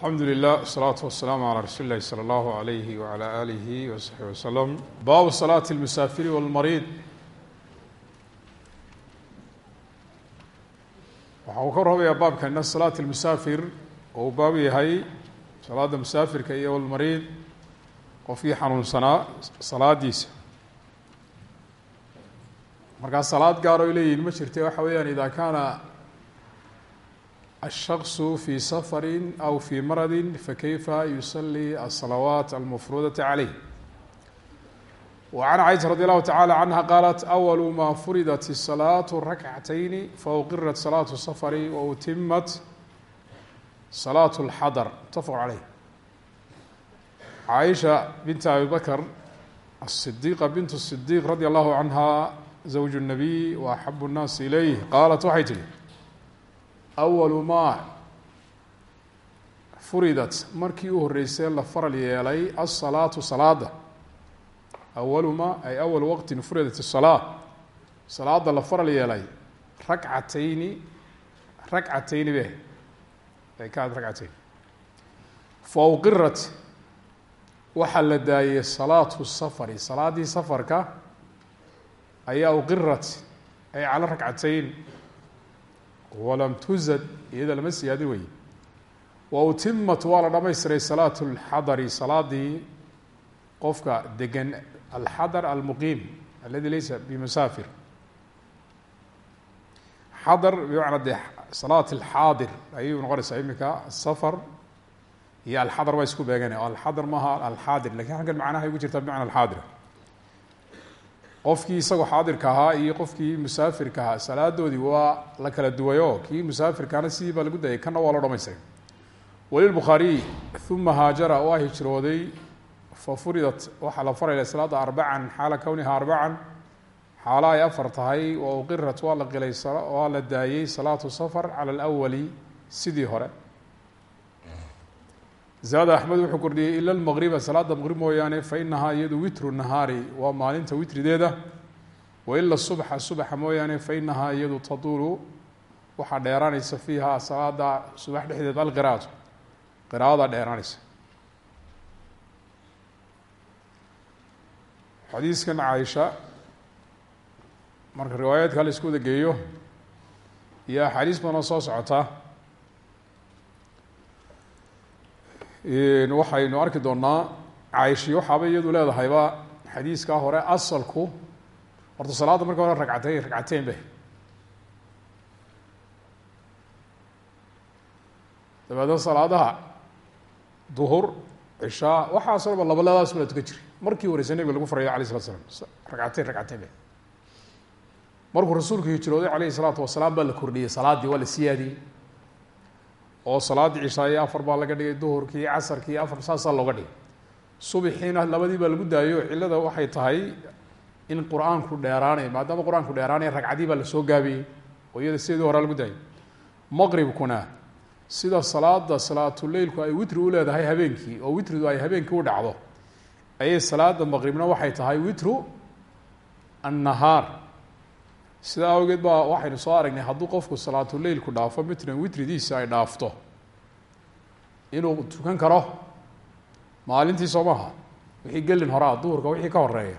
alxamdu lilah wsalaatu wasalaamu calaa rasuuli illahi sala allahu alayhi wala aalihi wasaxbi wasalam baabu salaati lmusaafiri walmariid waxa uu ka warramayaa baabkana salaat lmusaafir oo uu baab yahay salaada musaafirka iyo walmariid qofkii xanuunsanaa salaadiisa. Markaa salaad gaar oy leeyihiin ma jirte waxa weeyaan ida kaana الshخص في sفر أو في mرض فkيfa يصلي الصلaوات المفروضة عليه وعن عائشة رضي الله تعالى عنها قالت أول ma فردت الصلاة ركعتين فأقرت صلاة السفر وأتمت صلاة الحضر متفق عليه عائشة بنت أبي بكر الصديقة بنت الصديق رضي الله عنها زوج النبي وأحب الناس إليه qالت waxay tihi awalu maa furidat markii u horreysay la faral yeelay asalaatu salaada awalu ma ay awal waqtin furidat الsalaa salaada la faral yeelay ragcatayni ragcatayni be ay ka had ragcatayn fa uqirat waxaa la daayey salaatu safari salaaddii safarka ayaa uqirat ay cala ragcatayn walam tuzad iyada lama siyaadin wey wa utimat waa la dhamaystiray salaat اlxadari salaadii qofka degan alxadar almuqiim aladi laysa bimusaafir. Xadar bimacnaa dee salaat alxaadir ayuu noqonaysaa iminka asafar iyo alxadar waa isku beegana alxadar maaha alxaadir laakiin halkan macnahay ugu jirtaa bimacna alxaadir qofkii isagoo xaadirka ahaa iyo qofkii musaafirka ahaa salaadoodii waa la kala duwayo. Kii musaafirkaana sidii baa lagu dayay kana waa loo dhamaystiray walilbukhaariy uma haajara waa hijrooday fa waxaa la faraya salaada arbacan xaala kowniha arbacan xaalo ay afar tahay wa uqirat waa la qilay waa la daayey salaatu safar cala alawali sidii hore zaada axmed wuxuu kordhiyey ila lmaqriba salaada maqrib mooyaane fa inahaa iyadu witru nahaari waa maalinta witrideeda. Waila subxa subaxa mooyaane fa inahaa iyadu taduulu waxaa dheeraanaysa fiiha salaada subax dhexdeed alqiraatu qiraada dheeraanaysa. Xadiiskan caaisha marka riwaayaadka la isku wada geeyo iyo axaadiis badanoo soo socota waxaynu arki doonaa caaisha waxaaba iyadu leedahayba xadiiskaa hore asalku horta salaadda marka hore ragcateyn ragcateyn be dabeedna salaadaha duhur cishaa waxaasoo dhanba labaladaas baa tukan jiray. Markii horeysa nebiga lagu farayo alay slat slam ragcateyn ragcateyn be markuu rasuulku hijrooday calayhi salaatu wasalaam baa la kordhiyey salaaddii waa la siyaadiyey oo salaaddii cishaaye afar baa laga dhigay duhurkii casarkii afar saasaa looga dhigay. Subixiina labadii baa lagu daayo cillada waxay tahay in qur'aanku dheeraanay maadaama qur'aanku dheeraanaya ragcadii baa la soo gaabiyey oo iyada sideedii horaa lagu daayay. Maqribkuna sida salaada salaatuleylku ay witri u leedahay habeenkii oo witridu ay habeenkii u dhacdo ayay salaada maqribna waxay tahay witru annahaar sidaa awgeed baa waxaynu soo aragnay hadduu qofku salaatuleylku dhaafo mitran witridiisa ay dhaafto inuu tukan karo maalintii soo maaha wixii gelin horaa duhurka wixii ka horreeya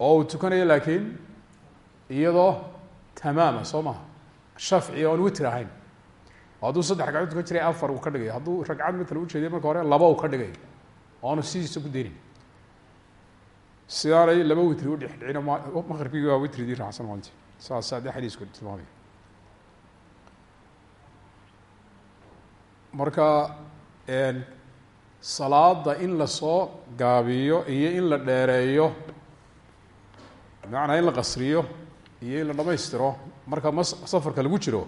oo uu tukanayo laakiin iyadoo tamaama soo maha shafci oon witr ahayn. Hadduu saddex ragcad tukan jiray afar uu ka dhigayo hadduu ragcad mitla ujeediya marka hore laba uu ka dhigayo oonu sidiisa ku deynin sidaanay laba witri udhexdhicino maqribkii waa witridii raacsan maalinti saasaa dee xadiisku tilmaamaya marka salaada in la soo gaabiyo iyo in la dheereeyo bimacnaa in la qasriyo iyo in la dhamaystiro marka ma safarka lagu jiro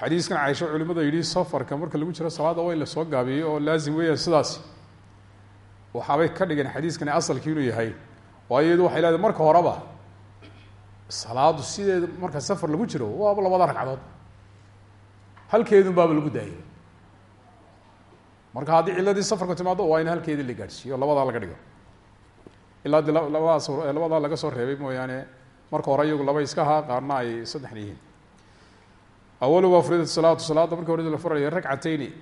xadiiskan caisho culimada yidhi safarka marka lagu jiro salaada waa in la soo gaabiyo oo laazim weeyaan sidaas waxaabay ka dhigeen xadiiskani asalkii inuu yahay. Waayo iyadu waxay leedahay marka horeba salaadu sideeda marka safar lagu jiro waaba labada ragcadood halkeedun baaba lagu daayay. Marka haddii ciladii safarku timaado waa in halkeedii la gaadhsiiyo labadaa laga dhigo. Ilaa di labadaas labadaa laga soo reebay mooyaane marka hore iyagu laba iska ahaa qaarna ay saddexna yihiin. Awaluga fridat salaatu salaada marka hore la faraya ragcatayni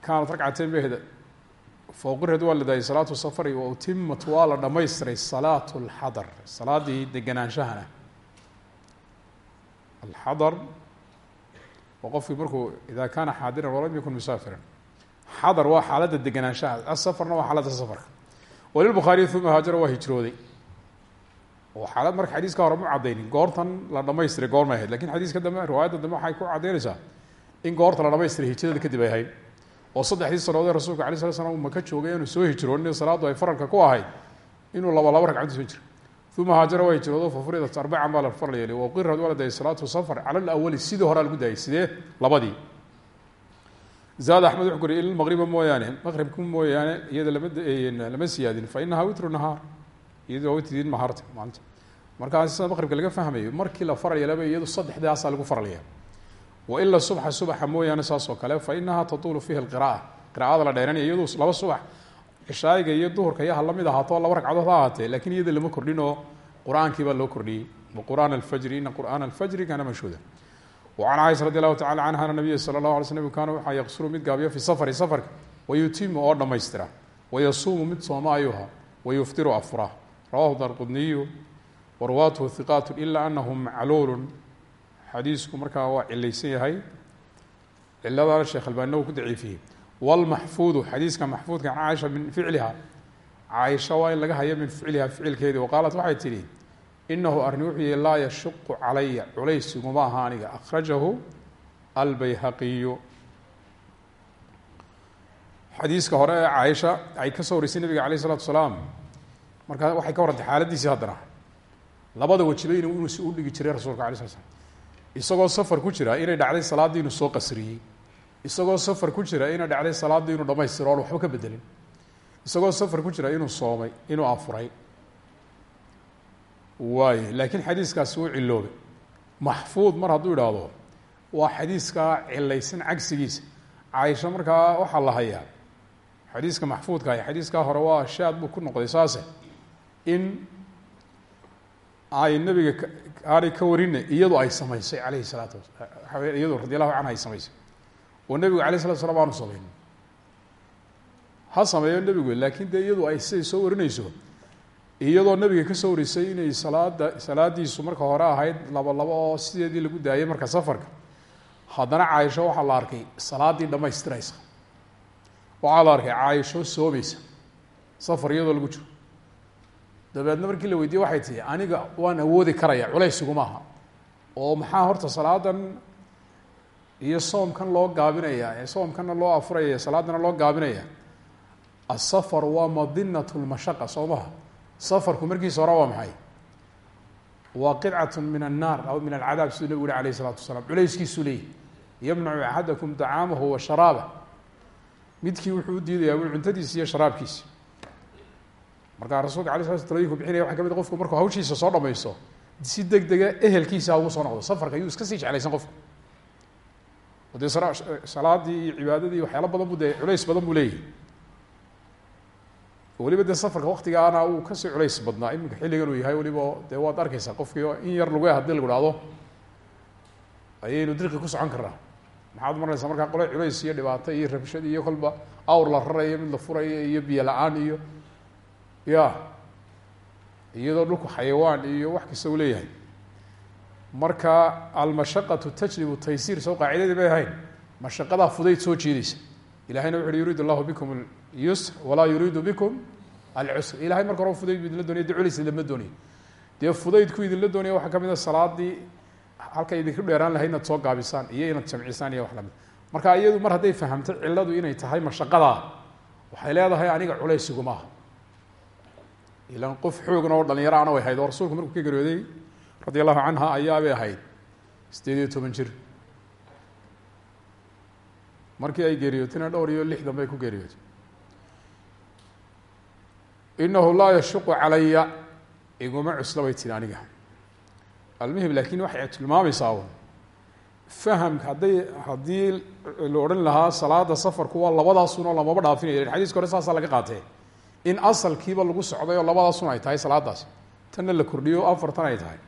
kaanat fawqireed waa la daayay salaatu safari wa utimat waa la dhamaystiray salaatu lxadar salaadii deganaanshahana alxadar waa qofkii markuu ida kaana xaadiran walam yakun musaafiran. Xadar waa xaaladda deganaanshaha asafarna waa xaaladda safarka. Walilbukhaariy uma haajara waa hijrooday. Oo xaalad marka xadiiska hore mu cadaynin goortan la dhamaystiray goormay ahayd laakiin xadiiska dambe riwaayadda dambe waxay ku caddaynaysaa in goorta la dhamaystiray hijrada kadib ay ahayd oo saddexdii sanadoodee rasuulka alay slat slam maka joogay inuu soo hijroonin salaaddu ay faralka ku ahayd inuu laba labo ragcad soo jiro uma haajara waa hijroodo fa furidat arbacan baa la faral yeelay waqirad waa la daayay salaatu safar cala alawali sidii horaa lagu daayay sidee? Labadii. Zaad axmed wuxuu kuri il maqriba mooyaane maqribka mooyaane iyada lama lama siyaadin fa inahaa witru nahaar. Iyadoo witdiin mahaarta maalinta markaa sida laga fahmayo markii la faral yeelaba iyadu saddexdaasaa lagu faralaya waila subxa subaxa mooyaane saas oo kale fa inahaa tatuulu fiihi lqira'a qira'ada la dheeranaya iyadu laba subax cishaayiga iyo duhurka iyo ha la mid ahaato laba ragcadood ha ahaatee laakiin iyada lama kordhin oo qur'aankii baa loo kordhiyey waqur'aan alfajri ina qur'aana alfajri kaana mashhuuda wacan caaisha radi allahu tacala canha ana nabiya sala allahu alay sl nbigu kaana waxaa yaqsuru mid gaabiyo fi safari safarka wayutimu oo dhammaystira wayasuumu mid sooma ayuha wayuftiru afura rawahu darqudniyu warwaatuhu hiqaatu ila anahu macluulun xadiisku markaa waa cilaysan yahay. Ciladana sheekh albaanina uu ku daciifiyey. Wlmaxfuudu xadiiska maxfuudka can caaisha min ficliha. Caaisha waa laga hayo min ficliha ficilkeedii waqaalat waxay tidhi inahu arni wuxuu yihi laa yashuqu calaya culaysiguma aha aniga. Akhrajahu hore ee caaisha ay ka soo warisay nabiga alayh isalatu salaam. Markaa waxay ka warantay xaaladiisii haddana. Labada wajiba in inuu u dhigi jiray rasulka alay sla slam isagoo safar ku jira inay dhacday salaaddii inuu soo qasriyey isagoo safar ku jira inay dhacday salaaddii inuu dhamaystiro oon waxba ka bedelin isagoo safar ku jira inuu soomay inuu afuray. Waay laakiin xadiiskaasi wuu ciloobay. Maxfuud mar hadduu idhaahdo waa xadiiskaa cilaysan cagsigiisa. Caaisha markaa waxaa la hayaa xadiiska maxfuudka ah xadiiskaa hore waa shaad buu ku noqday saase in ay nabiga aanay ka warina iyadu ay samaysay alayhi salaatu wa iyadu radi allahu ay samaysay. Oo nebigu alayh salatu slam aanu samayn ha sameeyo nebigu laakiin dee iyadu ay siday soo warinayso. Iyadoo nabiga ka soo warisay inay salaada salaadiisu marka hore ahayd laba labo oo sideedii lagu daayay marka safarka. Haddana caaisho waxaa la arkay salaaddii dhamaystiraysa waxaa la arkay caaisho soomaysa. Safar iyadoo lagu jiro dabeedna markii la weydiiyey waxay tihi aniga waan awoodi karaya culaysiguma aha oo maxaa horta salaadan iyo soomkan loo gaabinaya soomkanna loo afuraya salaadana loo gaabinaya asafar waa madinat lmashaqa soo maha safarku markiisa hore waa maxay? Waa qidcatu min annaar aw min alcadaab siduu nabigu uri alayh isalatu wasalaam. Culayskiisuu leeyahy yamnacu axadakum wa sharaabah midkii wuxuu u diidayaa wi cuntadiisi iyo sharaabkiisi markaa rasulka ala sla talooyinku bixinaya waxa ka mid qofku markuu hawshiisa soo dhamaysto si deg dega ehelkiisa ugu soo noqdo. Safarka ayuu iska sii jeclaysan qofku. O dee salaadii iyo cibaadadii waxyaala badan bu dee culays badan buu leeyahy weliba dee safarka waktigaana uu ka sii culays badnaa iminka xilligan uu yahay weliba dee waad arkeysaa qofkii in yar lagu haddii lagu hahdo ayaynu dirqi ku socon karnaa. Maxaad maranaysaa markaa qole culays iyo dhibaato iyo rabshad iyo kolba awr la rarayo mid la furayo iyo biyo la'aan iyo ya. Iyadoo dhulku xayawaan iyo wax kasta uu leeyahay. Marka almashaqatu tajlibu taysiir soo qaacidadii bay ahayn. Mashaqadaa fudayd soo jeedaysa ilahayna wuxu uhi allahu bikum alyusr walaa yuriidu bikum alcusr ilahay marka hore fudayd bu idinla doonaya de culis idinma doonaya dee fudaydku idinla doonaya waxaa ka mid a salaadii halka idinku dheeraan lahayd soo gaabisaan iyo inaad jamcisaan iyo wax la mid marka iyadu mar hadday fahamtay ciladu inay tahay mashaqadaa waxay leedahay aniga culaysiguma aha ilan qof xoogna oo dhalinyaro ana way ahayd oo rasuulku markuu ka geeriyooday radi allahu canha ayaabay ahayd sideed iyo toban jir. Markii ay geeriyootayna dhowr iyo lixdan bay ku geeriyootay. Inahu laa yashuqu calaya iguma cusla bay tiri aniga. Almuhim laakin waxay tilmaamaysaa un fahamka hadday haddii la odhan lahaa salaada safarku waa labadaasunoo lamaba dhaafinaya xadiiska hore saasaa laga qaatee in asalkiiba lagu socday oo labadaasun ay tahay salaadaasi tanna la kordhiyo afartan ay tahay.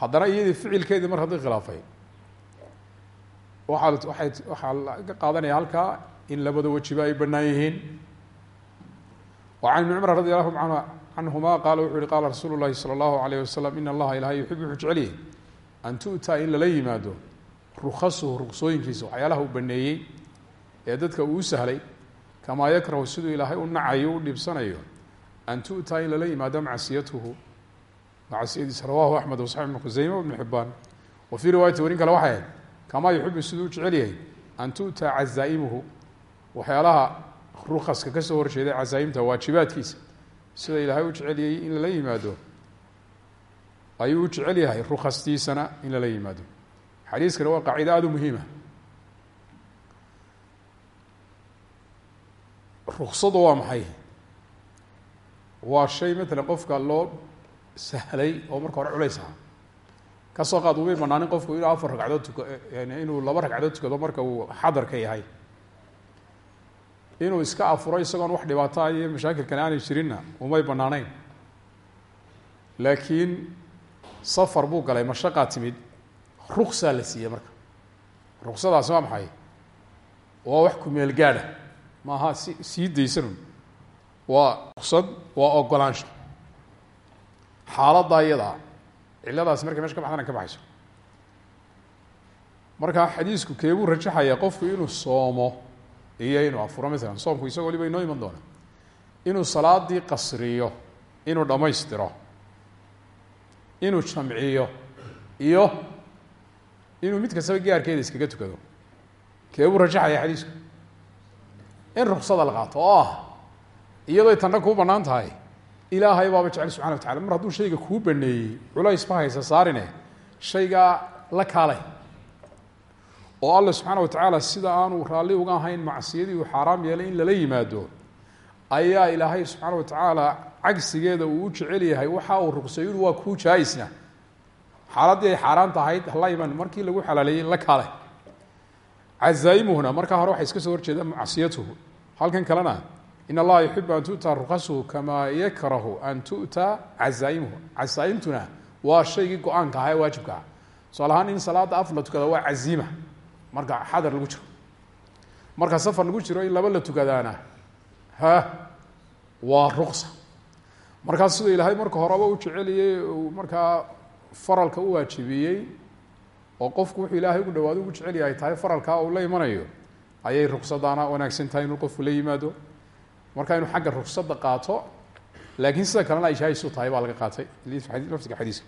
Haddana iyadii ficilkeedii mar haddii khilaafay. Waaa waay waxaa qaadanaya halkaa in labada wejiba ay banaan yihiin. Wa can ibni cumar radi allahu a canhuma qaala wuxuu yihi qaala rasuulu llahi salى allahu alayh wasalam in allaha ilahay yuxib wuxuu an tu'taa in lala yimaado rukasuhu ruqsooyinkiisa waxyaalaha uu baneeyey ee dadka uu sahlay kamaa yakrahu siduu ilaahay u nacayo u dhibsanayo. An tu'taa in lala yimaado macsiyatuhu macsiyadiisa rawahu axmed wasaxib ibn khuseyme ibn xibaan wa fii riwaayati warin kale waxay ahayd kamaa siduu jecel yahay? An tu'taa cazaa'imuhu. Waxyaalaha rukaska ka soo horjeeday cazaaimta waajibaadkiisa. Sida ilaahay u jeceliyey in lala yimaado ayuu jecel yahay rukastiisana in lala yimaado. Xadiiskani waa qaacida aada ruksadu waa maxay? Waa shay matalan qofka loo sahlay oo marka hore culays aha ka soo qaad umay banaanin qofku inuu afar ragcadood tuka yani inuu laba ragcadood tukado marka uu xadarka yahay. Inuu iska afuro isagoon wax dhibaataa iyo mashaakilkani aanay jirinna umay banaaneyn laakiin safar buu galay mashaqaa timid ruksaa la siiyey marka. Ruksadaasi waa maxay? Waa wax kumeel gaadha maaha si sii daysanun waa ruksad waa ogolaansho. Xaaladda iyadaa cilladaasi markay meesha ka baxdana ka baxayso. Marka xadiisku keebuu rajaxaya qofku inuu soomo iyo inuu afuro masalan soomku isagoo waliba inoo iman doona. Inuu salaadii qasriyo inuu dhammaystiro inuu jamciyo iyo inuu mid kastaba gaarkeeda iskaga tukado. Keebuu rajaxaya xadiisku in ruksada la qaato oo ah iyadooy tanna kuu bannaan tahay. Ilaahay baaba jecel subxana wa tacala mar hadduu shayga kuu baneeyey culays ma haysa saarine. Shaygaa la kaalay. Oo alla subxaana wa tacaala sida aanu raalli uga ahayn macsiyadii uu xaaraam yeelay in lala yimaado ayaa ilaahay subxaana wa tacaala cagsigeeda uu u jecel yahay. Waxa uu ruqsayo ui waa kuu jaa-isna xaaladdii ay xaaraan tahayd hala iman markii lagu xalaaleeyey la kaalay. Cazaa'imuhuna markaa hore waxay iska soo horjeeda macsiyatuhu halkan kalena in allaha yuxibu an tu'taa rukasuhu kamaa yakrahu an tu'taa cazaa'imuhu cazaaimtuna waa shaygii go'aanka ahaa ee waajibka ah ahaan in salaada af la tukada waa marka xadar lagu jiro. Marka safar lagu jiro in laba la tukadaana ha waa ruksa markaas siduu ilaahay marka horeba u jeceliyey markaa faralka u waajibiyey oo qofku wuxuu ilaahay ugu dhawaado ugu jecel yahay tahay faralkaa uu la imanayo ayay ruksadaana wanaagsan tahay inuu qofku la yimaado. Marka inuu xagga ruksada qaato laakiin sida kalena ay shahaysu tahay baa laga qaatay. Laftiga xadiiska.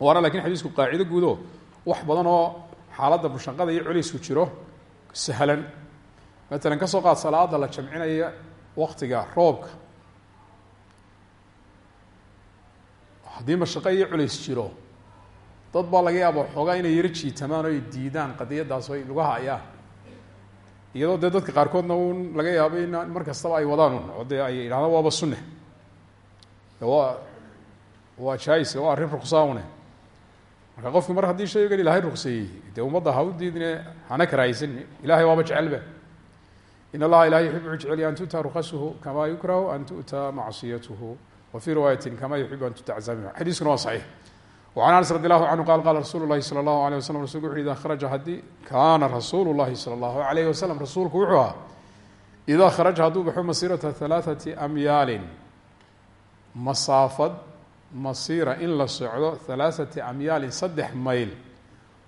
Waana laakiin xadiisku qaacido guudo. Wax badan oo xaaladda mushaqada iyo culeysku jiro sahlan. Matalan ka soo qaad salaada la jamcinaya waktiga roobka. Haddii mashaqo iyo culeys jiro dad baa laga yaaba xoogaa inay yaro jiitamaan oo ay diidaan qadiyadaas ay lugaha ayaan iyadoo dee dadka qaarkoodna un laga yaabo in mar kastaba ay wadaan un oo ay idhahdaan waaba sunne. Waa waa jais waa arrin ruksaune marka qofki mar haddii shaygan ilahay rukseeyey dee ummadda ha u diidine hana karaahaysan ilahay waaba jecelba in allaha ilahay yuxib jecel an tu'taa rukasuhu kamaa yukrahu an tu'taa macsiyatuhu. Wa fii riwaayati kama yuxibu an tu'ta cazaabiha xadiiskuna waa saxiix وعن أنس رضي الله عنه قال قال رsuل الlahi slى الlaه عليه وsلم rasulku وxu ida khرaجa haddii kaana rasuul الlahi slى الlaه عليه وsلم rasuulku wuxuu ahaa إdaa khرaجa hadduu baxo masيرaةa ثaلaaثaةi أmyaali masaafad masiira in la socdo ثaلaaثaةi أmyaali saddex mayl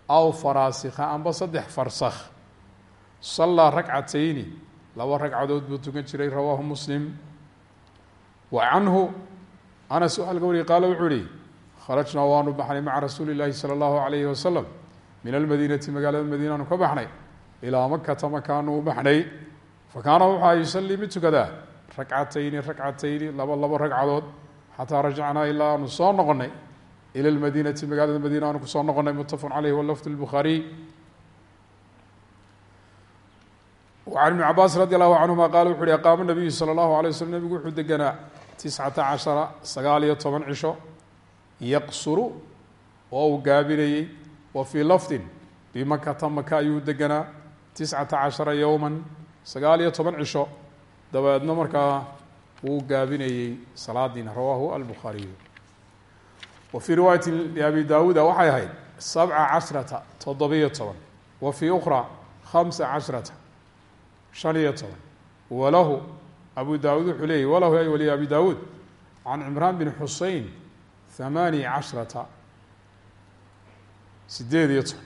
aw faraasika amba saddex farsakh صalىa rakcatayni laba ragcadood buu tukan jiray rawaahu mslim wa canhu anas waxa laga wariyay qaala wuxuu ihi kharajnaa waanu baxnay maca rasuuli llaahi sala allahu alayhi wasalam min almadiinati magaalada madiina aanu ka baxnay ilaa makata makaanu u baxnay fa kaana waxaa yusallii mid tukadaa ragcatayni ragcatayni laba labo ragcadood xataa rajacnaa ilaa aanu soo noqonay ila lmadiinati magaalada madiina aanu ku soo noqonay muttafaqun caleyh walafdu lbukhaariy an ibni cabaas radi allahu canhuma qaala wuxu uhi aqaama nabiyu sala allahu alay waslm nebigu wuxuu deganaa tiscata cashara sagaal iyo toban cisho yaqsuru oo uu gaabinayey wa fii lafdin bimakata maka ayuu deganaa tiscata caشhara yowma sagaal iyo toban cisho. Dabeedna markaa wuu gaabinayey salaadiina rawaahu albukhaariyu. Wa fii riwaayati abi dawuuda waxay ahayd sabca cashrata toddobiyo toban. Wa fii ukra khamsa cashrata shan iyo toban. Walahu abu daawuud wuxuu leeyay walahu ay waliya abi daawuud can cimraan bin xusein hamaani cashrata sideed iyo toban.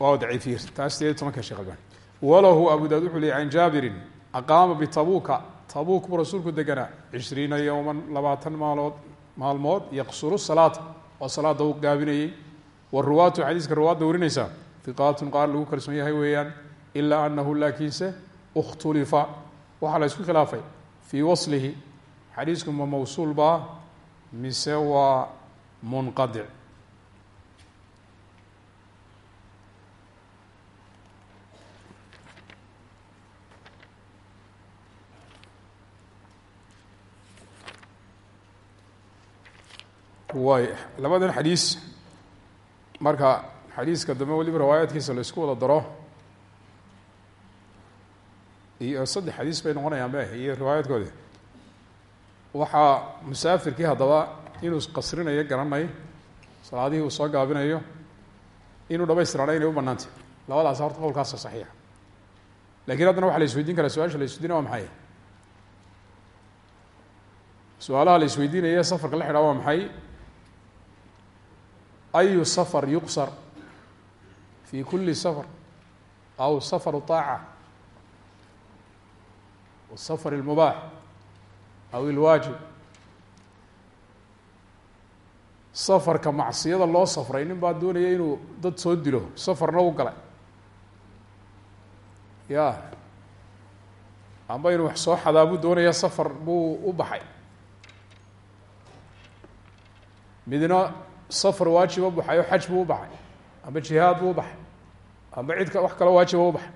Waa daciifiye taa sideed iyo tobanka sheekh albani. Walahu abu daawud wuxuu leeyay can jaabirin aqaama bitabuuka tabuuk buu rasuulku deganaa cishriina yowman labaatan maalood maalmood yaqsuru salaata. Oo salaada u gaabinayey waruwaatu xadiiska ruwaadda warinaysaa hiqaatun qaar lagu kalsoon yahay weeyaan ilaa anahu laakiinse اkhtulifa waxaa la isku khilaafay fii waslihi xadiisku ma mawsuul baa mise waa munqadic waay labadan xadiis marka xadiiska dambe weliba riwaayaadkiisa la isku wada daro iyo saddex xadiis bay noqonayaan be iyo riwaayaadkoodi waxaa musaafirkii haddaba inuu qasrinayo garanay salaadihii uu soo gaabinayo inuu dhamaystiraana inay u banaantay labadaas horta qowlkaasa saxiixa. Lakin haddana waxa la isweydiin karaa su'aasha la isweydiinaya waa maxay? Su'aalaha la isweydiinaya safarka la xidhaa waa maxay? Ayu safar yuqsar? Fi kuli safar? Aw safaru طaaca safar اlmubaax aw ilwaajib safarka macsiyada loo safray nin baa doonaya inuu dad soo dilo safarna u galay ya amba inuu wax soo xadaa buu doonaya safar buu u baxay midna safar waajiba baxay oo xaj buu u baxay amba jihaad buu u baxay amba cid ka wax kaloo waajiba u baxay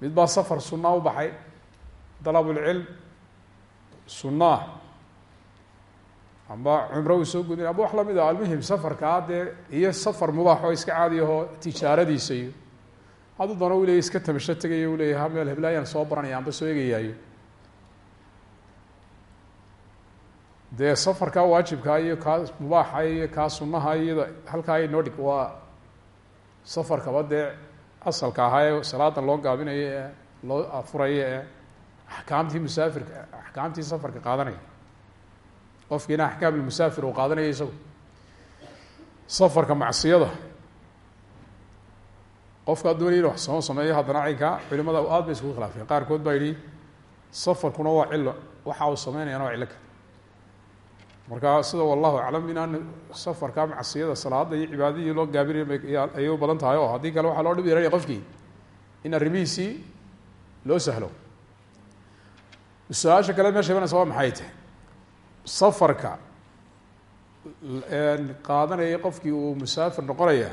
mid baa safar sunaa u baxay dalab sunaa amba cumro uu soo gudin. Amba wax la mid ah almuhim safarkaa dee iyo safar mubaax oo iska caadi ahoo tijaaradiisa iyo. Hadduu doona u leeyay iska tamasho tegayo u leeyahy ha meel heblaayaan soo baranaya amba soo egayaayo dee safarkaa waajibkaa iyo kaa mubaaxa iyo kaa sunaha iyada halkaa inoo dhig waa safarkaba dee asalka ahaa ee salaada loo gaabinayo ee loo afurayo axkaamtii musaafirka axkaamtii safarka qaadanaya. Qofkiina axkaam ilmusaafir uu qaadanaya isagu. Safarka macsiyada. Qofkaa doonaya inu wax soo sameeyo haddana caynkaa culimada aad bay iskugu khilaafeen. Qaarkood baa yidhi safarkuna waa cilo waxa uu sameynayana waa cilo kale marka sida wallahu aclam inaan safarka macsiyada salaada iyo cibaadadii loo gaabinay ayay badan tahay. Oo haddii kale waxaa loo dhib yaranaya qofkii in arrimihiisii loo sahlo su'aasha kale meesha imanaysa waa maxay tahay? Safarka qaadanaya qofkii uu musaafir noqonaya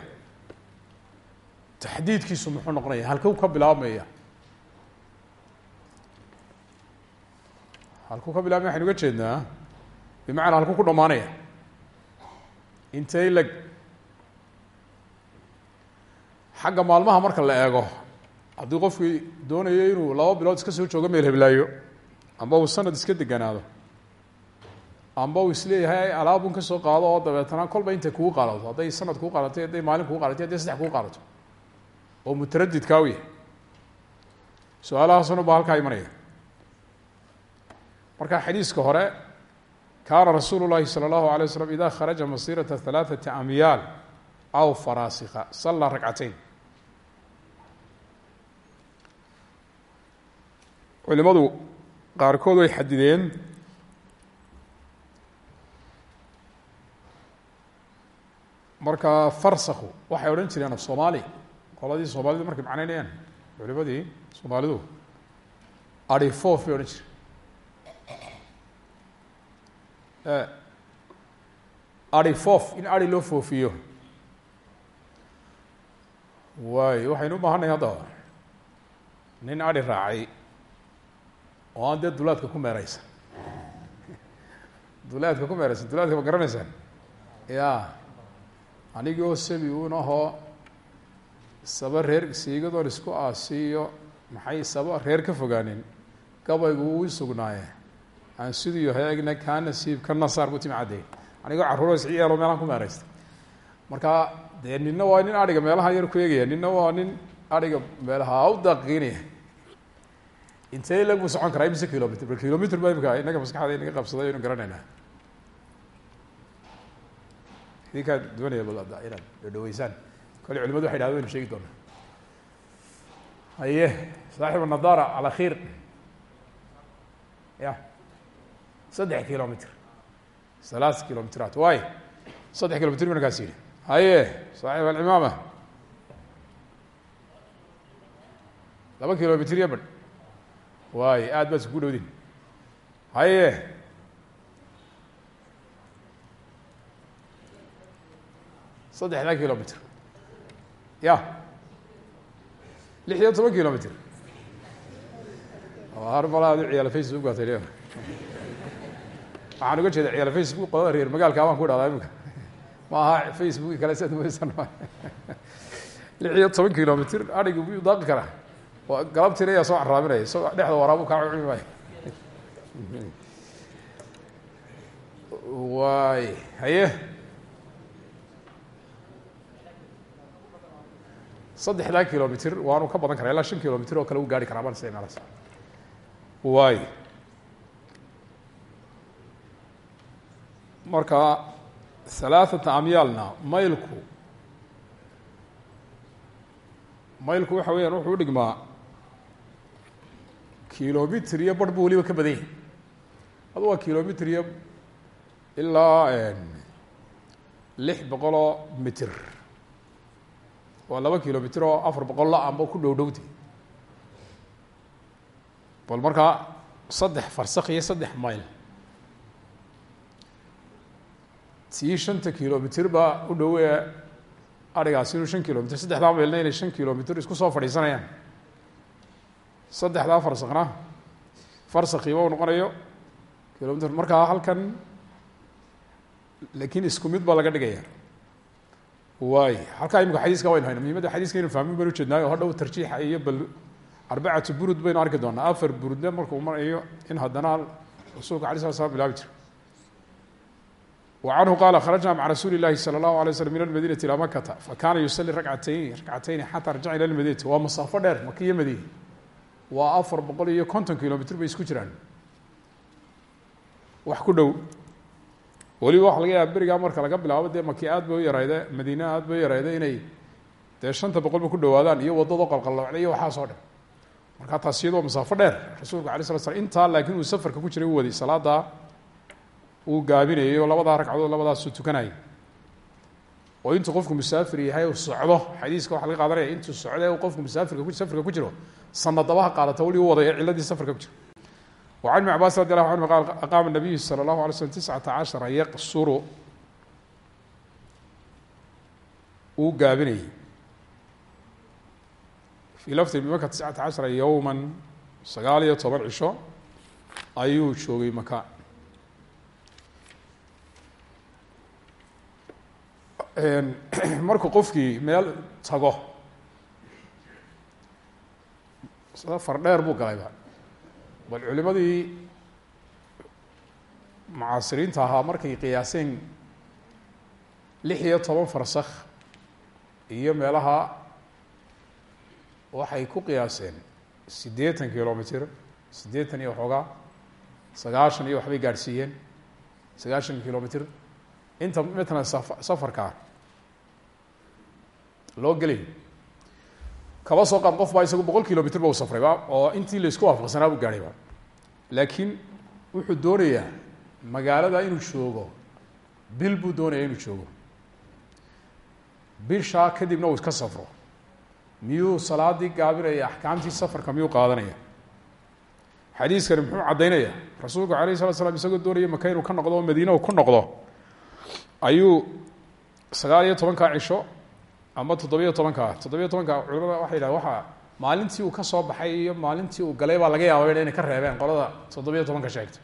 taxdiidkiisu muxuu noqonaya halkuu ka bilaabmaya. Halkuu ka bilaabmaya waxaynu uga jeednaa bimacnaa halkuu ku dhamaanaya intay leg xagga maalmaha marka la eego haddii qofkii doonayo inuu laba bilood iska soo joogo meel heblaayo amba uu sanad iska deganaado amba uu isleeyahay alaabun kasoo qaado oo dabeetana kolba intay kugu qaadato hadday sanad kuu qaadatay hadday maalin kugu qaadato hadday saddex kugu qaadato oo mutaradidkaa u yahay su-aalahaasuna baa halkaa imanaya marka xadiiska hore kaana rasuulu llahi salى اllahu alay waslam ida kharaja masirata halaaثati amyaal aw faraasika sallaa ragcateyn culimadu qaarkood way xadideen. Marka farsakhu waxay odhan jireen af soomaali. Qoladii soomaalidu markay macnaynayaan culimadii soomaalidu. Adifoof bay odhan jireen. Ari foof in ari loo foofiyo. Waay waxaynu u baahanay haddaba nin ari raacay oo aan dee dulaadka ku meereysan dulaadka ku meereysan dulaadka ma garanaysaan? Ya anigii oo sabi un ahoo saba reer siigadoon isku aasiiyo maxay saba reer ka fogaanin? Gabaygu uu sugnaaye. Aan siduu yahay egna kaa nasiib ka nasaar bu timi caddeey anigoo carruuro isciyaalo meelaan ku meereysta marka dee nina waa nin adhiga meelaha yar ku eegaya. Nina waa nin adhiga meelaha u daqiinaya intee lag buu socon karaa imise kilomitr bal kilomitr ba imika inaga maskaxda inaga qabsaday aynu garanaynaa. Idinkaa doonaya bal inaad dhadhaweysaan kole culimadu waxay dhahda waynu sheegi doonaa haye saaxibu nadara alakhiir ya. Saddex kilomitr salaas kilomitrat waay. Saddex kilomitr ba nakaas yihi haye saaxib alcimaama laba kilomitr iyo waay aad baad isku dhowdin haye. Saddexdaa kilomitr ya. Lix iyo toban kilomitr har mala adu ciyaal facebook baa tali waxaan uga jeeda ciyaal facebook qolada reer magaalka baan ku dhahdaa imika ma aha facebook kale siad maysan lix iyo toban kilomitr adhiga miyuu daaqi karaa galabtina ayaa soo caraaminaya isagoo dhexda waraabu kaa cuni maayo waay haye. Saddexdaa kilomitr waanu ka badan karaa ilaa shan kilomitr oo kale u gaari karaa baan isticmaalas waay. Marka halaaثata amyaalna maylku maylku waxa weeyaan wuxuu udhigmaa kilomitr iyo bar bu waliba ka badan yahay adu waa kilomitr iyo ilaa lix boqoloo mitr waa laba kilomitr oo afar boqol la amba ku dhow dhowta bal markaa saddex farsak iyo saddex mayl tii shanta kilomitr baa u dhowee arigaasi inuu shan kilomitr saddexdaa maylna inay shan kilomitr isku soo fadhiisanayaan saddexdaa farsakna farsakiiba u noqonayo kilomitr markaa halkan laakiin isku mid baa laga dhigaya waay halkaa imika xadiiska waynu hayna muhimadda xadiiska inu fahmin baynu ujeednaayo hadhow tarjiixa iyo bal arbacatu burud baynu arki doonaa afar burudne markuu marayo in haddana rasuulka alay sala slam bilaabi jiro wa canhu qaala kharajna maca rasuuli اlahi salى اllahu alay slm min almadinati ilaa makata fakana yusali rakcatayni rakcatayni xata rajaca ila lmadinati waa masaafo dheer maka iyo madiina waa afar boqol iyo konton kilomitr bay isku jiraan. Wax ku dhow. Weliba waxa laga yaaba berigaa marka laga bilaabo dee maki aad bay u yarayde madiina aad bay u inay dee shanta boqolba ku dhawaadaan iyo waddado qalqalloocda iyo waxaasoo dhan. Markaa taas iyadoo masaafo dheer rasuulka alay slat slam intaa laakiin uu safarka ku jiray u waday salaadaa uu gaabinayay oo labadaa ragcadood labadaasuu tukanayay oo intuu qofku musaafir yahay u socdo xadiiska waxa laga qaadanaya intuu socde qofku musaafirka safarka ku jiro sanadabaha qaadata weli u ciladii safarka ku jiro. Wa can ibn cabaas anhu qaal aqaama nabiyu sala allahu alay slm yaqsuru. Uu gaabinayay. Fii lafdi bimaka tiscata cashara yowma sagaal iyo toban cisho maka markuu qofkii meel tago safar dheer buu galayba bal culimadii mucaasiriinta ahaa markay qiyaaseen lix iyo toban farsakh iyo meelaha waxay ku qiyaaseen siddeetan kilomitr siddeetan iyo waxoogaa sagaashan iyo waxbay gaadhsiiyeen sagaashan kilomitr inta safa safarkaa loo gelay kaba soo qaad qof baa isagu boqol kilomitr ba oo intii la isku waafaqsanaa buu gaadhayba laakiin wuxuu doonayaa magaalada inuu joogo bil buu doonaya inuu joogo. Bishaa kadibna uu iska safro. Miyuu salaadii gaabinaya axkaamtii safarka miyuu qaadanaya? Xadiiskani muxuu caddaynaya rasuulku alayh slat slam isagoo doonaya maka inuu ka noqdo oo madiina uu ku noqdo ayuu sagaal iyo tobankaa cisho ama toddobiyo tobankaa toddobiyo tobanka culimada waxay yidhaha waxaa maalintii uu ka soo baxay iyo maalintii uu galay baa laga yaaba inay ka reebeen qolada toddobiyo tobanka sheegta.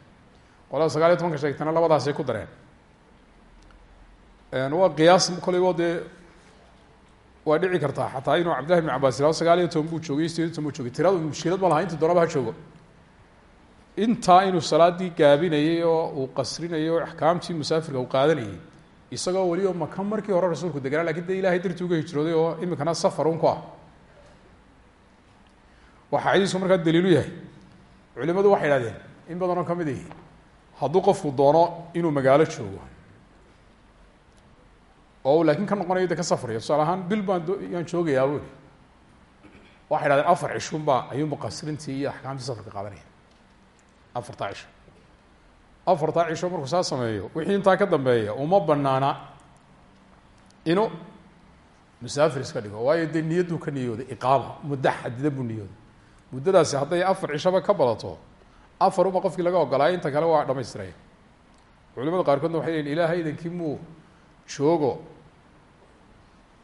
Qolada sagaal iyo tobanka sheegtana labadaasay ku dareen. Waa qiyaas koleybo dee waa dhici kartaa. Xataa inuu cabdillahi bn cabas ilaa sagaal iyo joogay sideed iyo toban joogay. Tiradu mushkilad ma laha inta doonaba joogo. Intaa inuu salaadii gaabinayay oo uu qasrinayay musaafirka uu qaadanayay isagoo weliba maka markii hore rasuulku deganaa laakiin de ilahay dartii uga hijrooday oo imikana safar un ku ah. Waxaa xadiisku markaa daliilu yahay. Culimadu waxay idhahdeen in badanoo ka mid ihi hadduu qofku doono inuu magaalo joogo oo laakiin ka noqonayo de ka safrayo tusaale ahaan bil baan yaan joogayaa bui waxay idhahdeen afar cishun baa ayuu muqasirintii iyo axkaamtii safarka qaadanaya afartaa cisho afartaa cisho markuu saa sameeyo wixii intaa ka dambeeya uma banaana inuu musaafir iska dhigo. Waayo dee niyadduu ka niyooday iqaama muddo xadida buu niyooday. Muddadaasi hadday afar cishaba ka badato afar uma qofkii laga ogolaaya inta kale waa dhamaystiraya culimada qaarkoodna waxay lehin ilaahay idankii muu joogo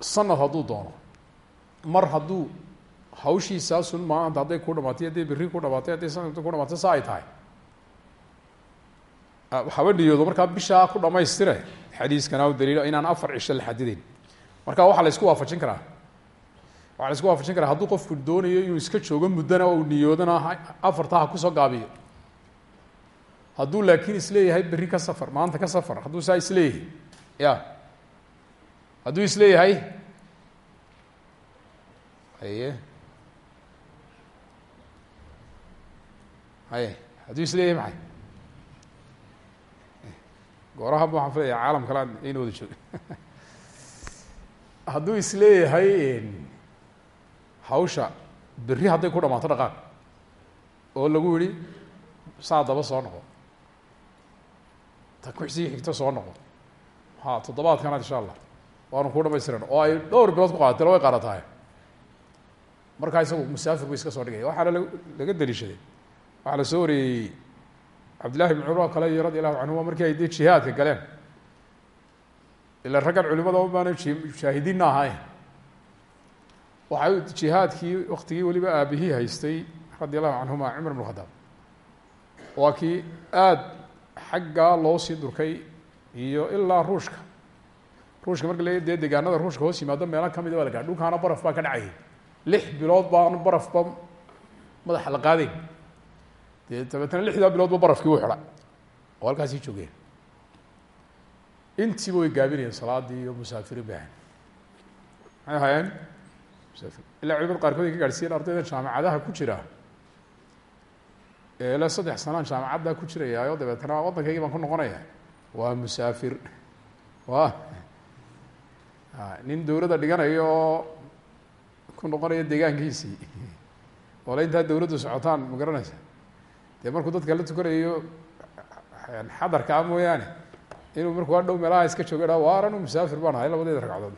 sanad hadduu doono. Mar hadduu hawshiisaasun maanta hadday ku dhamaatay hadday berri ku dhamaatay hadday sanadka ku dhamaatay saa ay tahay haba niyoodo markaa bishaa ku dhamaystire. Xadiiskana u daliilo inaan afar cisho la xadideyn marka waxaa la isku waafajin karaa. Waxaa la isku waafajin karaa hadduu qofku doonayo inuu iska joogo muddana oo niyoodana afarta ha ku soo gaabiyo. Hadduu laakiin is leeyahay berri ka safar maanta ka safar hadduu saa is leeyahay ya. Hadduu is leeyahay haye. Haye hadduu is leeyahay maxay gooraha ba waxaan filaya caalam kale ayna wada jooga hadduu is leeyahay hawsha berri hadday ku dhamaato dhaqaaq oo lagu yihi saa daba soo noqo. Ta kuxsii xigto soo noqo. Ha toddobaadkanaad insha allah waanu ku dhamaystiran oo ay dhowr bilood ku qaadateen way qaadatahay. Markaa isagu musaafir bu iska soo dhigaya waxaana la laga daliishaday waxaa la soo wariyey cabdillahi bn cumar kale iyo radi allahu canhuma markii ay dee jihaadka galeen. Ila raggan culimada un baana mujaahidiinna ahayn waxay jihaadkii waktigii weliba aabihii haystay radi allahu canhuma cumar ibn khadaab waa kii aada xaggaa loo sii durkay iyo ilaa ruushka. Ruushka marka le dee deegaanada ruushka hoos yimaado meelo kamida baa la gaha dhulkaana baraf baa ka dhacayay lix bilood baan barafba madaxa la qaadayn dee dabeetna lixdaa biloodba barafkii u xidha oo halkaasii joogeen intiiba way gaabinayeen salaadii iyo musaafiriin bay ahayn maxay ahaayeen? Musaafir. Ilaa culimada qaarkood ay ka gaadhsiiyeen ardayda jaamacadaha ku jira. Eele saddex sanaan jaamacaddaa ku jirayaayo dabeetna waddankaygii baan ku noqonaya. Waa musaafir. Wa nin dowladda dhiganayo oo ku noqonaya deegaankiisii. Oo le intaa dowladdu socotaan ma garanaysa dee markuu dadka la tukanayo xadarka a mooyaane inuu markuu hadhow meelaha iska jooga dha waar anu musaafir baan ahay labadeeda ragcadood.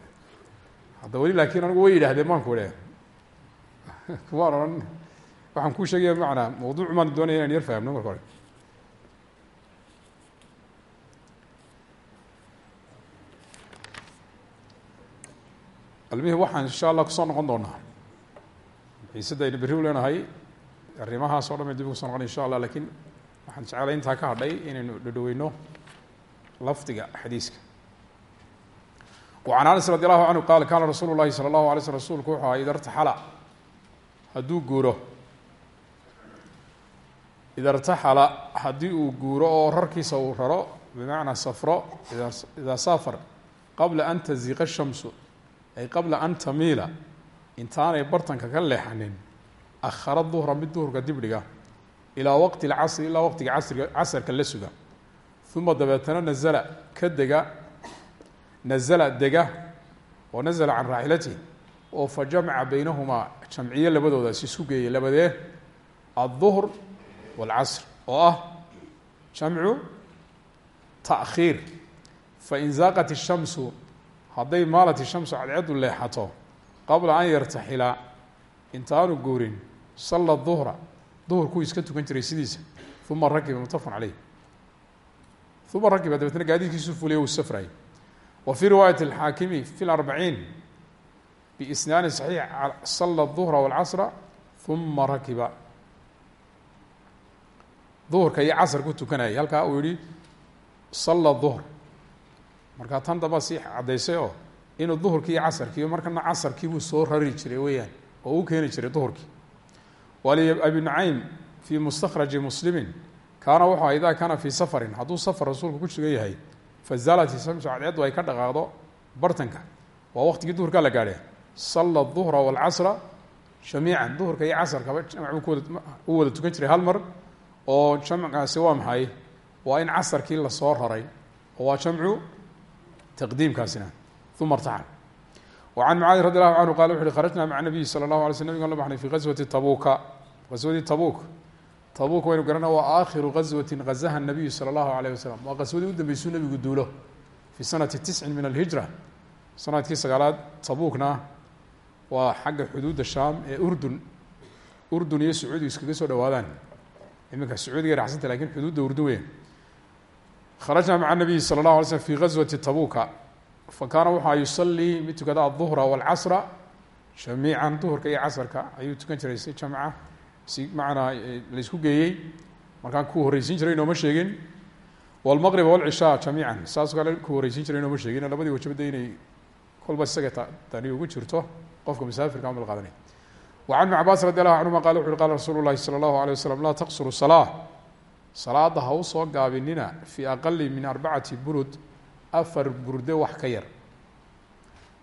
Hadda weli laakiin anigu way yidhahdeen maanku idhe kumaan odhan waxaan kuu sheegaya bimacnaa mawduuc maan doonaya inan yar fahamno marka hore. Almihim waxaan insha allah ku soo noqon doonaa. Xiisadda aynu berri u leenahay arrimahaas o dhan bay dib ugu so noqon insha allah lakiin waxaan jeclay intaa ka hadhay inaynu dhadhaweyno lafdiga xadiiska وعن أنس رضي الله عنه قال كان رsuل الlahi صلى الله عليه sلم رsulku wuxuu aha ida اrtaxala hadduu guuro ida اrtaxala haddii uu guuro oo rarkiisa uu raro bimacnaa safro ida safar qabla an taziqa الshamsu ay qabla an tamiila intaanay bartanka ka leexanin akhara duhra mid duhurka dibdhiga ilaa waqti lcasri ilaa waqtiga casriga casarka la suga uma dabeetana nazala ka dega nazala dega oo nazala can raaxilatihi oo fa jamca baynahumaa jamciyo labadoodaas isku geeyay labadee alduhr waalcasr oo ah jamcu taakhiir fain zaaqat ishamsu hadday maalat ishamsu cadceedu leexato qabla an yartaxila intaanu guurin sala duhra duhurkuu iska tukan jiray sidiisa uma rakiba mutafaqun caleyh uma rakiba dabeetna gaadiidkiisu fuliya uu safrayay wa fii riwaayat اlxaakimi fi larbaciin biisnaani saxiix sala duhra wاlcasra uma rakiba. Duhurka iyo casrku tukanayay halkaa uu yihi sala duhr markaa tan damba sii caddaysay oo inuu duhurkii iyo casarkiiyo markana casarkiibuu soo rari jiray weeyaan oo u keeni jiray duhurkii abi nucaym fii mustakraji muslimi kaana wuxu idaa kaana fii safarin. Hadduu safar rasuulku ku sugan yahay fazaalat isamsu cadceedu ay ka dhaqaaqdo bartanka. Waa waqtigii duhurkaa la gaadhe salla duhra waalcasra jamiican. Duhurka iyo casarkaba jamc u wada tukan jiray hal mar oo jamcaasi waa maxay? Waa in casarkii la soo raray oo waa jamcu taqdiimkaasina. Uma rtaxal wa can mucaadi radi allahu canhu qala wuxu uhi kharajna maca nabiyi sala allahu alay sl nabig la baxnay fii qaswati tabuuka غزwadii تبوk تبوk waynu garana waa آkhiru غزوة غزaha النبي صلى الله عليه وسلم waa qaswadii u dambeysuu nebigu duulo في sanaةi تiسع min الهiجرة sanadkii sagaalaad تبوkna waa xagga xuduuda sham ee urdun urdun iyo sacuudiga iskaga soo dhawaadaan iminka sacuudiga raxsanta lakin xuduudda urdun weyn kharajna mع النبي صلى الله علي sلم في غزوة تبوka fakaana waxaa yusalii mid tukada aلظuhra wاlcasra jamiica duhurka iyo casrka ayuu tukan jiray si jamca si macnaa eh, la isku geeyey markaan ku horreysiin jiray inooma sheegin. Walmaqrib walcishaa jamiican. Saasoo kale ku horreysiin jiray inooma sheegin. Labadii wajabada inay kolba isaga tani ugu jirto qofka musaafirka amal qaadanay. Wacan ibn cabaas radi allahu canhuma qala wuxu qala rasuulu llahi sala allahu taqsuru salaa salaada ha u soo gaabinina fii aqali min arbacati burud afar burde wax ka yar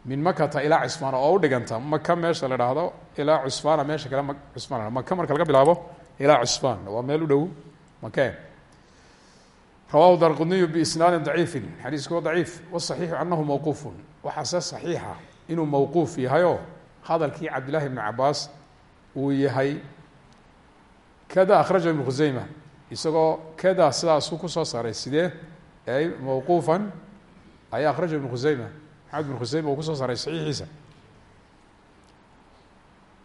min makata ilaa cusmaana oo u dhiganta maka meesha la dhaahdo ilaa cusfaana meesha kale cusmaan maka marka laga bilaabo ilaa cusfaan waa meel u dhow make rawahu darquniyu biisnaadin daciifin xadiisku daciif. Wasaxiixu anahu mawquufun. Waxaase saxiixa inuu mawquuf yahayoo hadalkii cabdillahi bni cabaas uu yahay kada akhraja ibnu khuseyma isagoo kada sidaasuu ku soo saaray sidee? Ay mawquufan ayaa akhraja ibn khuseyma maxamed ibn khuseyma uu ku soo saaray saxiixiisa.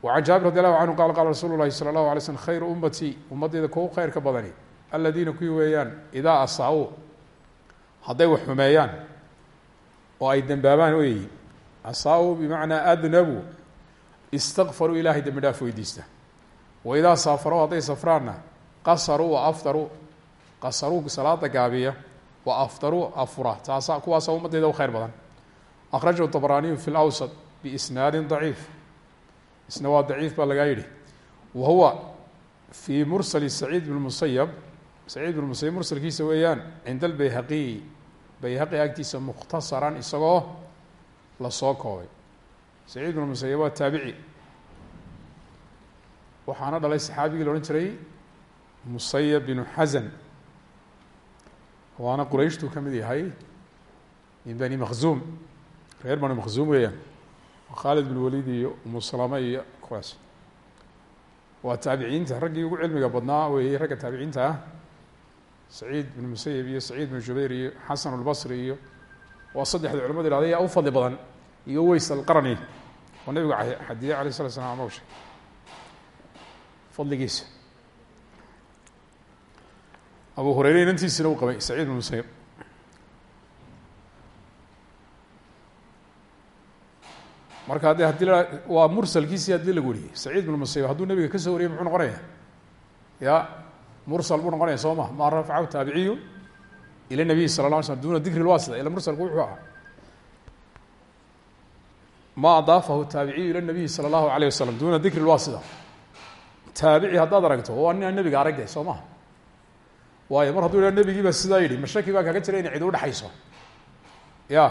Wacan jaabir radi allahu canhu qala qala rasuulu llahi sala allahu alay slm khayru ummatii ummadeyda kuwa khayr ka badani aladiina kuwii weeyaan idaa asaa-uu hadday wax xumeeyaan oo ay dembaabaan weeyi asaa-uu bimacnaa adnabuu istakfaruu ilaahay dembi dhaaf weydiista. Wa idaa saafaruu hadday safraanna qasaruu wa aftaruu qasaruu salaada gaabiya wa aftaruu afura taasa kuwaasa ummadeyda u khayr badan akhrajahu طabraaniyu fi lawsط biisnaadi daciif isna waa daciif baa lagaa yihi wa huwa fii mursali saciid bn musayab saciid bn musayab mursalkiisa weeyaan cinda albayhaqiyi bayhaqi agtiisa mukhtasaran isagoo la soo koobay saciid bn musayab waa taabici waxaana dhalay saxaabigii la odhan jiray musayab binu xasan waana ka mid yahay min bani reer bani makhzuum weeyaan khaalid bin walid iyo umu salama iyo kuwaas waa taabiciinta raggii ugu cilmiga badnaa weeyey ragga taabiciinta ah saciid bin musayib iyo saciid bin jubayr iyo xasan albasri iyo waa saddexda culamadu ihahda yaa u fadli badan iyo weys alqarni oo nabigu xadiyey alayh slat slam ama ushe fadligiisa abu hureyre inantiisina uu qabay saciid bin musayib marka de haddii la waa mursalkiisii haddii lagu wariyey. Saciid bin musayib hadduu nabiga ka soo wariyay muxuu noqonaya? Ya mursal buu noqonaya soo ma? Ma rafacahu ila nabiy sala la ala slam duna dikri lwasila ila mursalku wuxuu ahaa. Ma adaafahu taabiciyu ila nabiyi sala allahu alayh wasalam duna dikri lwasila taabici aragto waa nin aan nabiga aragde soo maha waayo mar hadduu nabigiiba sidaa yidhi mashaki baa kaga jira inay cid udhexayso ya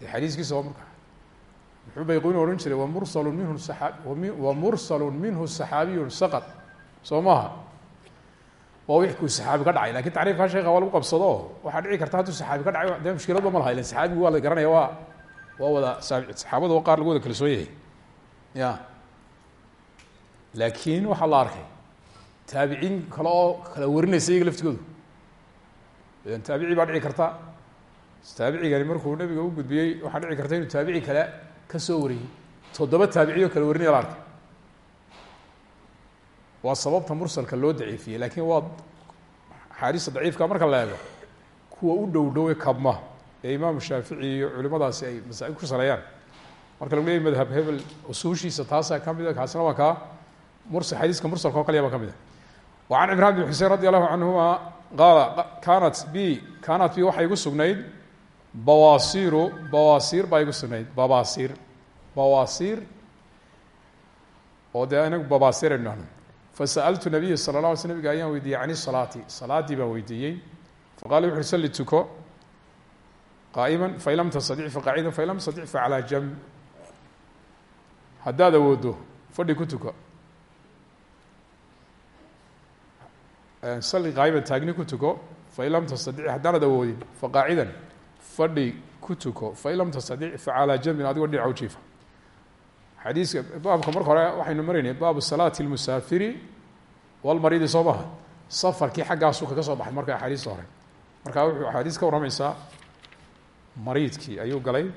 de xadiiskiisa waa muxuu bayquni odhan jiray wamursalu minhu saaa wamursalu minhu saxaabiyun saqad soo maaha waa wix kuu saxaabi ka dhacay laakiin tacriifka sheeka waa lagu qabsado. Waxaa dhici karta hadduu saxaabi ka dhacay dee mushkiladba ma laha ilan waa la garanaya waa waa wada saxaabada waa qaar lagu wada kalsoon yahay ya. Laakiin waxaa la arkay taabiciin kale oo kala warinaysa laftigoodu. Idan taabici dhici karta. Taabicigani markuu nabiga u gudbiyey waxaa dhici karta inuu taabici kale ka soo wariyey. Toddoba taabiciy oo kala warinaya la arkay. Waa sababta mursalka loo daciifiyey laakiin waa axaadiista daciifka marka la kuwa u dhow dhowe kabma ee imaamu shaafici iyo culimadaasi ay masaa-il ku saleeyaan marka lagu leeyay madhab hebel usuushiisa taasaa ka mida kaasina waa kaa ka mid a wa can cimraan bin xusein radi allahu canhuma qaala kaanat bi kaanat bi waxay igu sugnayd bawaasiiru bawaasiir baa igu sugnayd babaasiir bawaasiir oo dee inagu babaasiir aynu dhahno fasa'altu nabiya sala la alay sl nabiga ayaan weydiiyey can isalaati salaaddii baan weydiiyey. Faqala wuxu salli tuko. Qaa'ima fain lam tastadic faqaacida fain lam tastadic facalaa jamb haddaad awoodo fadhi ku tuka salli qaa'iman taagni ku tuko. Fain lam tastadic haddaanad awoodin faqaacidan fadhi ku tuko fain lam tastadic facalaa jambin adigoo dhinaca u jiifa. Xadiiska baabka marka hore waxaynu maraynay baabu salaati lmusaafiri walmariidi soo maha safarkii xaggaasuu kaga soo baxay marka axaadiista hore. Marka wuxuu axaadiis ka warramaysaa mariidkii ayuu galay.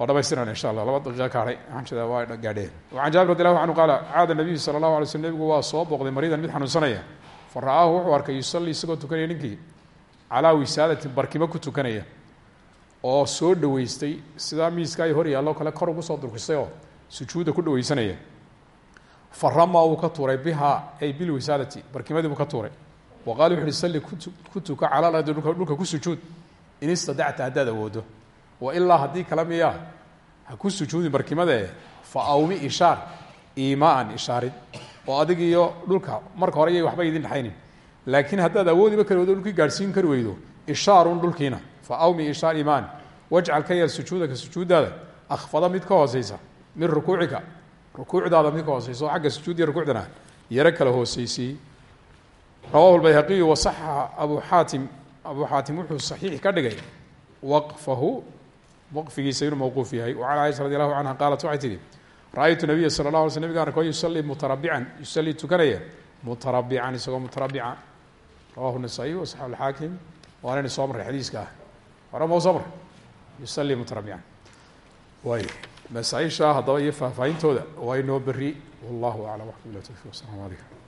Oo dhamaystirana insha allah laba daqiiqa kaadhay waxaan jeeda waa gaadheen. Wacan jaabir radi canhu qaala caada nabiyu sala allahu alay slm soo booqday mariidan mid xanuunsanaya. Fa wuxuu arkay yusalli isagoo tukanaya ninkii calaa wisaadatin barkimo ku tukanaya oo soo dhaweystay sidaa miiska ay hor yaallo kale kor ugu soo durkisay oo sujuudda ku dhaweysanaya fa ramaa wuu ka tuuray bihaa ay bilwisaadati barkimadii buu ka tuuray. Wa qaala wuxu uhi salli ku tuka calaa lardi dhulka ku sujuud. In istadacta haddaad awoodo. Wa ilaa haddii kale miyaa ha ku sujuudin barkimadae fa awmi ishaar iimaan ishaarid oo adig iyo dhulka marka hore yay waxba idin dhexaynin laakiin haddaad awoodiba kari weydo dhulkii gaadhsiin kari weydo ishaarun dhulkiina fa awmi ishaar iimaan wajcal ka yar sujuudaka sujuuddaada akhfada mid ka hooseysa min rukuucika rukuucdaada mid ka hooseysa oo xagga sujuudiya rukuucdana yaro kala hooseysiiyey rawahu lbayhaqiyu wasaxaxa abu xaatim abu xaatim wuxuu saxiix ka dhigay waqfahu waqfigiisa inuu mawquuf yahay wacan caaisha radi allahu canha qaalat waxay tihi ra'aytu nabiya sala la alay sl nabig arko yusalii mutarabican yusalii rawahu nasaa-iy wasaxahu alxaakim waanayna soo marray xadiiska ah hore mau soo marray yusalii mutarabican waay masaaisha haddaba iyo faahfaahintooda waa inoo beri wallahu aclam waxka ila tawfiq wasalaamu calaykum